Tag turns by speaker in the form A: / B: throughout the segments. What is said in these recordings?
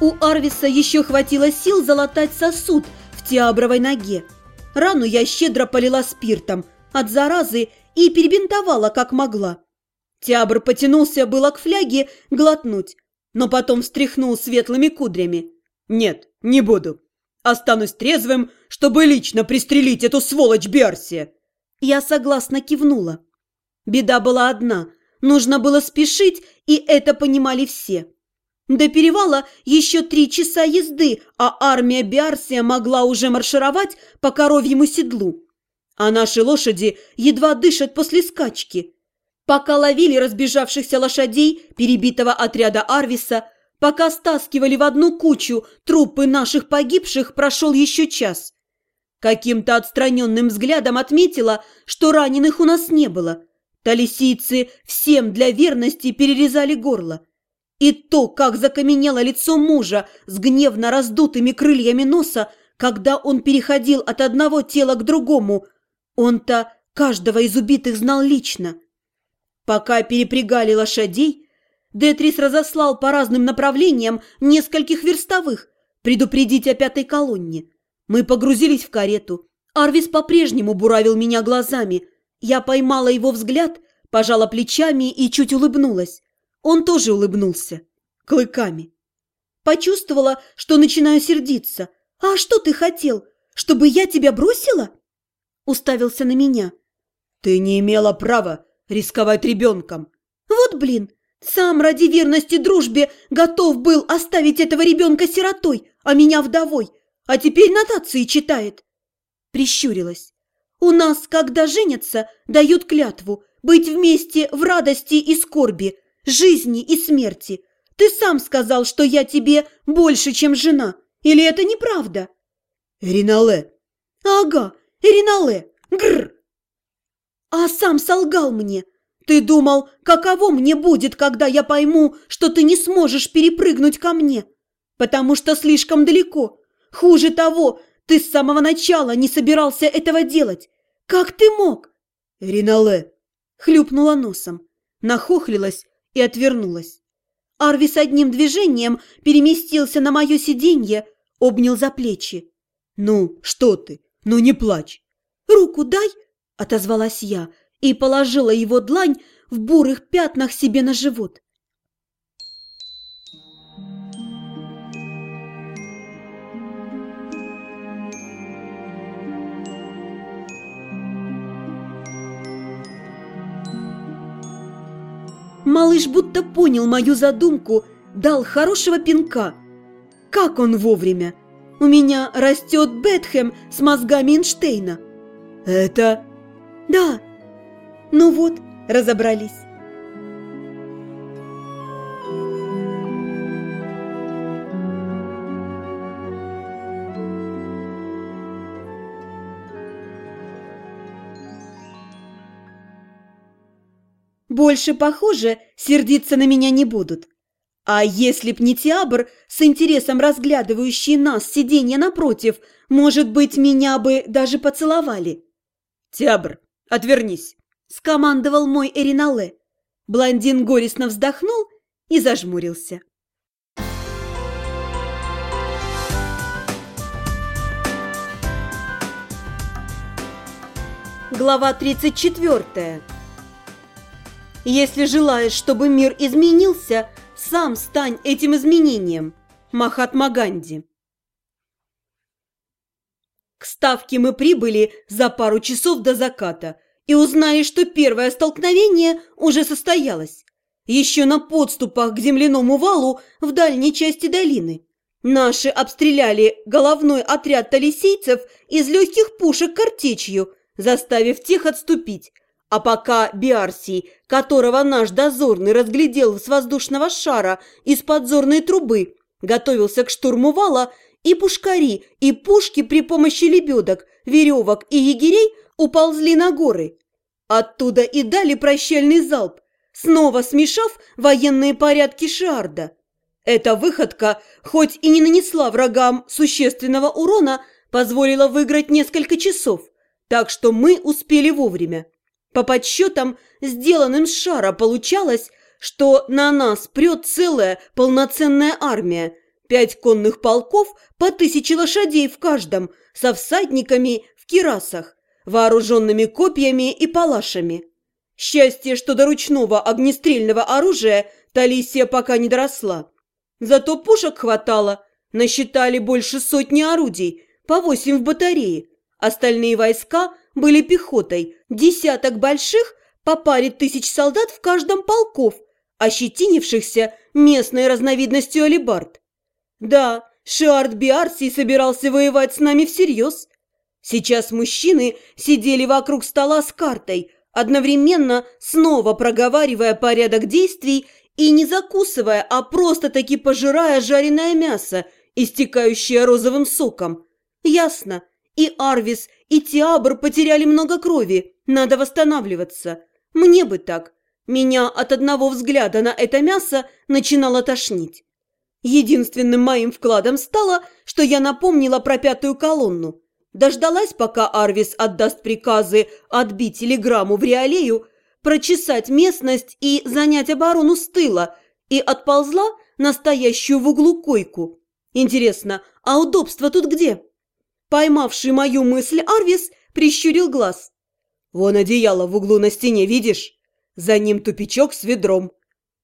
A: У Арвиса еще хватило сил залатать сосуд в теабровой ноге. Рану я щедро полила спиртом от заразы и перебинтовала, как могла. Теабр потянулся было к фляге глотнуть, но потом встряхнул светлыми кудрями.
B: «Нет, не буду. Останусь трезвым, чтобы лично пристрелить эту сволочь Берси!»
A: Я согласно кивнула. Беда была одна. Нужно было спешить, и это понимали все. До перевала еще три часа езды, а армия Биарсия могла уже маршировать по коровьему седлу. А наши лошади едва дышат после скачки. Пока ловили разбежавшихся лошадей перебитого отряда Арвиса, пока стаскивали в одну кучу трупы наших погибших, прошел еще час. Каким-то отстраненным взглядом отметила, что раненых у нас не было. Талисийцы всем для верности перерезали горло. И то, как закаменело лицо мужа с гневно раздутыми крыльями носа, когда он переходил от одного тела к другому, он-то каждого из убитых знал лично. Пока перепрягали лошадей, Детрис разослал по разным направлениям нескольких верстовых предупредить о пятой колонне. Мы погрузились в карету. Арвис по-прежнему буравил меня глазами. Я поймала его взгляд, пожала плечами и чуть улыбнулась. Он тоже улыбнулся. Клыками. Почувствовала, что начинаю сердиться. «А что ты хотел? Чтобы я тебя бросила?» Уставился на меня.
B: «Ты не имела права рисковать ребенком.
A: Вот блин, сам ради верности дружбе готов был оставить этого ребенка сиротой, а меня вдовой, а теперь нотации читает. Прищурилась. У нас, когда женятся, дают клятву быть вместе в радости и скорби, жизни и смерти. Ты сам сказал, что я тебе больше, чем жена. Или это неправда?
B: Ринале.
A: Ага, Ринале. Грр. А сам солгал мне. Ты думал, каково мне будет, когда я пойму, что ты не сможешь перепрыгнуть ко мне? Потому что слишком далеко. Хуже того, ты с самого начала не собирался этого делать. Как ты мог?
B: Ринале.
A: Хлюпнула носом, нахохлилась и отвернулась. Арвис одним движением переместился на мое сиденье, обнял за плечи.
B: «Ну, что ты? Ну, не плачь!»
A: «Руку дай!» отозвалась я и положила его длань в бурых пятнах себе на живот. Малыш будто понял мою задумку, дал хорошего пинка. Как он вовремя! У меня растет Бетхэм с мозгами Эйнштейна.
B: Это
A: да. Ну вот, разобрались. Больше, похоже, сердиться на меня не будут. А если б не Тиабр, с интересом разглядывающий нас сиденье напротив, может быть, меня бы даже поцеловали.
B: Тиабр, «Отвернись!» – скомандовал мой Эринале.
A: Блондин горестно вздохнул и зажмурился. Глава 34. Если желаешь, чтобы мир изменился, сам стань этим изменением. Махатма Ганди. К ставке мы прибыли за пару часов до заката и узнали, что первое столкновение уже состоялось. Еще на подступах к земляному валу в дальней части долины. Наши обстреляли головной отряд талисейцев из легких пушек картечью, заставив тех отступить. А пока Биарсий, которого наш дозорный разглядел с воздушного шара из подзорной трубы, готовился к штурму вала, и пушкари, и пушки при помощи лебедок, веревок и егерей уползли на горы. Оттуда и дали прощальный залп, снова смешав военные порядки Шиарда. Эта выходка, хоть и не нанесла врагам существенного урона, позволила выиграть несколько часов, так что мы успели вовремя. По подсчетам, сделанным с шара, получалось, что на нас прет целая полноценная армия – пять конных полков по тысяче лошадей в каждом, со всадниками в кирасах, вооруженными копьями и палашами. Счастье, что до ручного огнестрельного оружия Талисия пока не доросла. Зато пушек хватало, насчитали больше сотни орудий, по восемь в батарее. Остальные войска были пехотой, десяток больших по паре тысяч солдат в каждом полков, ощетинившихся местной разновидностью алибард. Да, Шиард Биарси собирался воевать с нами всерьез. Сейчас мужчины сидели вокруг стола с картой, одновременно снова проговаривая порядок действий и не закусывая, а просто-таки пожирая жареное мясо, истекающее розовым соком. Ясно, и Арвис, и Тиабр потеряли много крови, надо восстанавливаться. Мне бы так. Меня от одного взгляда на это мясо начинало тошнить. Единственным моим вкладом стало, что я напомнила про пятую колонну. Дождалась, пока Арвис отдаст приказы отбить телеграмму в Реалею, прочесать местность и занять оборону с тыла, и отползла настоящую в углу койку. Интересно, а удобство тут где? Поймавший мою мысль Арвис прищурил глаз. «Вон одеяло в углу на стене, видишь? За ним тупичок с ведром».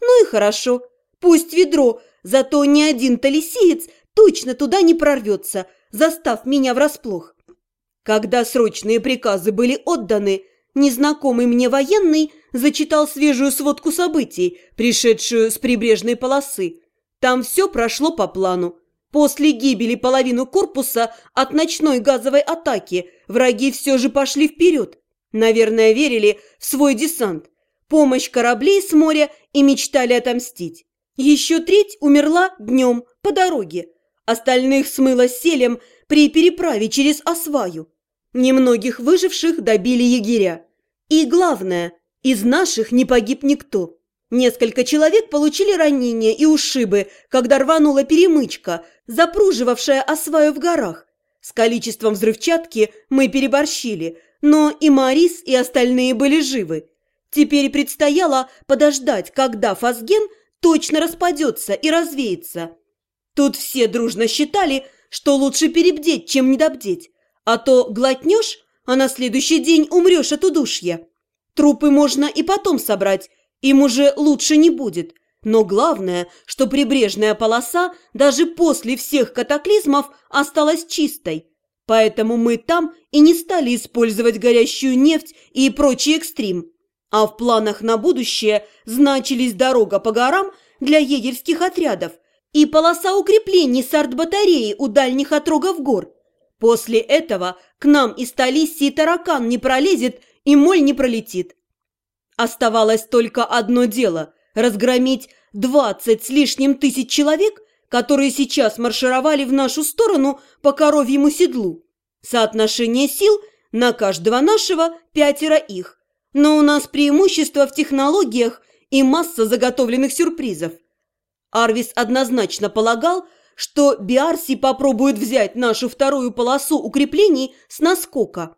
A: «Ну и хорошо. Пусть ведро, зато ни один талисиец точно туда не прорвется, застав меня врасплох». Когда срочные приказы были отданы, незнакомый мне военный зачитал свежую сводку событий, пришедшую с прибрежной полосы. Там все прошло по плану. После гибели половины корпуса от ночной газовой атаки враги все же пошли вперед. Наверное, верили в свой десант, помощь кораблей с моря и мечтали отомстить. Еще треть умерла днем по дороге. Остальных смыло селем при переправе через Осваю. Немногих выживших добили егеря. И главное, из наших не погиб никто. Несколько человек получили ранения и ушибы, когда рванула перемычка, запруживавшая осваю в горах. С количеством взрывчатки мы переборщили, но и Марис, и остальные были живы. Теперь предстояло подождать, когда фазген точно распадется и развеется. Тут все дружно считали, что лучше перебдеть, чем недобдеть, а то глотнешь, а на следующий день умрешь от удушья. Трупы можно и потом собрать, им уже лучше не будет. Но главное, что прибрежная полоса даже после всех катаклизмов осталась чистой. Поэтому мы там и не стали использовать горящую нефть и прочий экстрим. А в планах на будущее значились дорога по горам для егерских отрядов и полоса укреплений с артбатареи у дальних отрогов гор. После этого к нам из Талиссии таракан не пролезет и моль не пролетит. Оставалось только одно дело – разгромить двадцать с лишним тысяч человек, которые сейчас маршировали в нашу сторону по коровьему седлу. Соотношение сил на каждого нашего пятеро их. Но у нас преимущество в технологиях и масса заготовленных сюрпризов. Арвис однозначно полагал, что Биарси попробует взять нашу вторую полосу укреплений с наскока.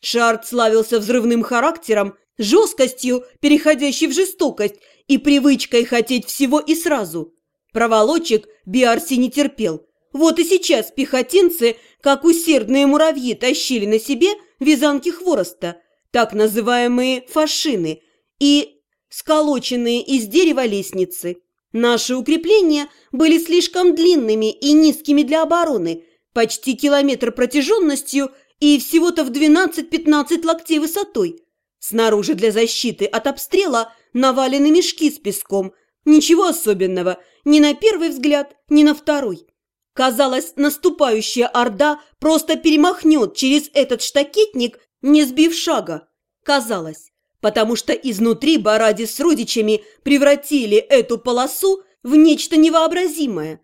A: Шарт славился взрывным характером жесткостью, переходящей в жестокость, и привычкой хотеть всего и сразу. Проволочек Биарси не терпел. Вот и сейчас пехотинцы, как усердные муравьи, тащили на себе вязанки хвороста, так называемые фашины, и сколоченные из дерева лестницы. Наши укрепления были слишком длинными и низкими для обороны, почти километр протяженностью и всего-то в 12-15 локтей высотой – Снаружи для защиты от обстрела навалены мешки с песком. Ничего особенного, ни на первый взгляд, ни на второй. Казалось, наступающая орда просто перемахнет через этот штакетник, не сбив шага. Казалось, потому что изнутри Баради с родичами превратили эту полосу в нечто невообразимое.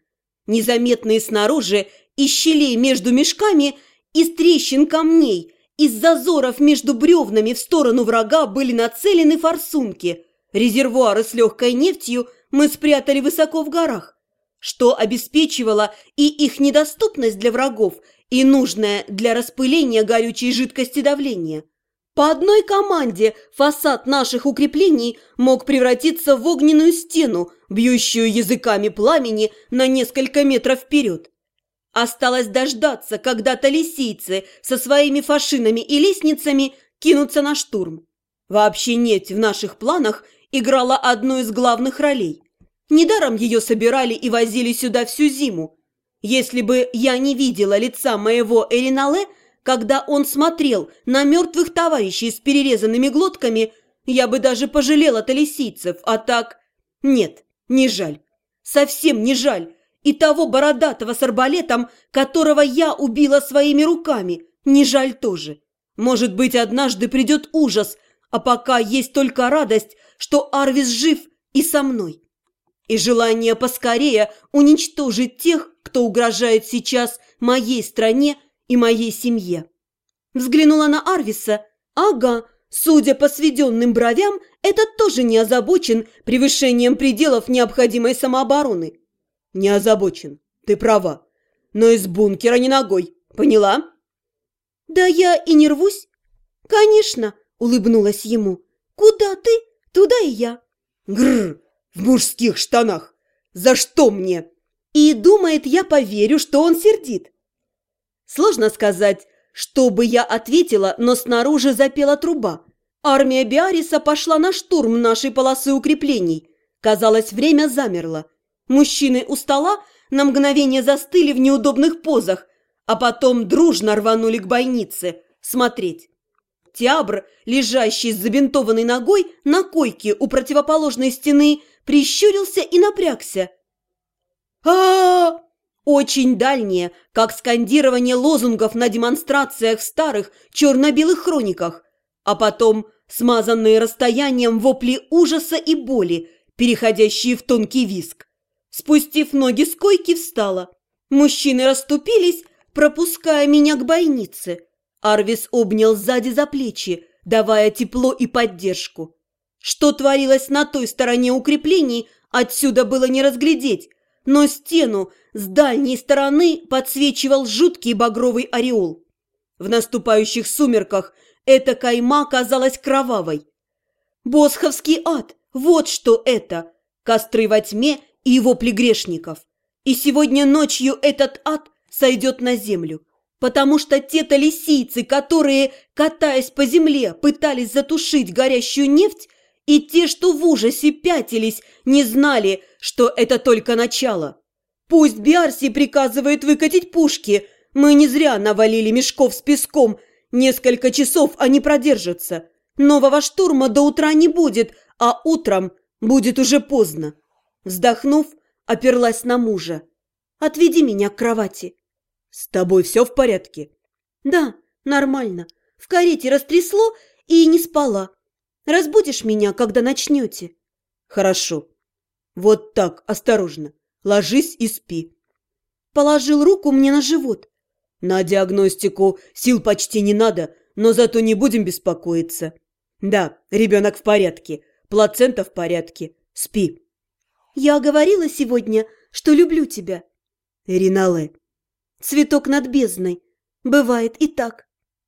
A: Незаметные снаружи из щелей между мешками, из трещин камней – из зазоров между бревнами в сторону врага были нацелены форсунки. Резервуары с легкой нефтью мы спрятали высоко в горах, что обеспечивало и их недоступность для врагов, и нужное для распыления горючей жидкости давление. По одной команде фасад наших укреплений мог превратиться в огненную стену, бьющую языками пламени на несколько метров вперед. Осталось дождаться, когда талисийцы со своими фашинами и лестницами кинутся на штурм. Вообще нет в наших планах играла одну из главных ролей. Недаром ее собирали и возили сюда всю зиму. Если бы я не видела лица моего Эринале, когда он смотрел на мертвых товарищей с перерезанными глотками, я бы даже пожалела талисийцев, а так... Нет, не жаль. Совсем не жаль. И того бородатого с арбалетом, которого я убила своими руками, не жаль тоже. Может быть, однажды придет ужас, а пока есть только радость, что Арвис жив и со мной. И желание поскорее уничтожить тех, кто угрожает сейчас моей стране и моей семье. Взглянула на Арвиса. Ага, судя по сведенным бровям, этот тоже не озабочен превышением пределов необходимой самообороны.
B: Не озабочен, ты права. Но из бункера не ногой, поняла?
A: Да я и не рвусь. Конечно, улыбнулась ему. Куда ты, туда и я.
B: Гррр, в мужских штанах. За что мне?
A: И думает, я поверю, что он сердит. Сложно сказать, что бы я ответила, но снаружи запела труба. Армия Биариса пошла на штурм нашей полосы укреплений. Казалось, время замерло. Мужчины у стола на мгновение застыли в неудобных позах, а потом дружно рванули к бойнице смотреть. Тиабр, лежащий с забинтованной ногой на койке у противоположной стены, прищурился и напрягся. а, -а, -а очень дальние, как скандирование лозунгов на демонстрациях в старых черно-белых хрониках, а потом смазанные расстоянием вопли ужаса и боли, переходящие в тонкий виск. Спустив ноги с койки, встала. Мужчины расступились, пропуская меня к бойнице. Арвис обнял сзади за плечи, давая тепло и поддержку. Что творилось на той стороне укреплений, отсюда было не разглядеть, но стену с дальней стороны подсвечивал жуткий багровый ореол. В наступающих сумерках эта кайма казалась кровавой. Босховский ад, вот что это! Костры во тьме и его плегрешников. И сегодня ночью этот ад сойдет на землю, потому что те-то лисийцы, которые, катаясь по земле, пытались затушить горящую нефть, и те, что в ужасе пятились, не знали, что это только начало. Пусть Биарси приказывает выкатить пушки, мы не зря навалили мешков с песком, несколько часов они продержатся. Нового штурма до утра не будет, а утром будет уже поздно. Вздохнув, оперлась на мужа. «Отведи меня к кровати».
B: «С тобой все в порядке?»
A: «Да, нормально. В карете растрясло и не спала. Разбудишь меня, когда начнете?»
B: «Хорошо. Вот так, осторожно. Ложись и спи».
A: Положил руку мне на живот.
B: «На диагностику сил почти не надо, но зато не будем беспокоиться. Да, ребенок в порядке, плацента в порядке. Спи».
A: «Я говорила сегодня, что люблю тебя».
B: «Ринале».
A: «Цветок над бездной. Бывает и так».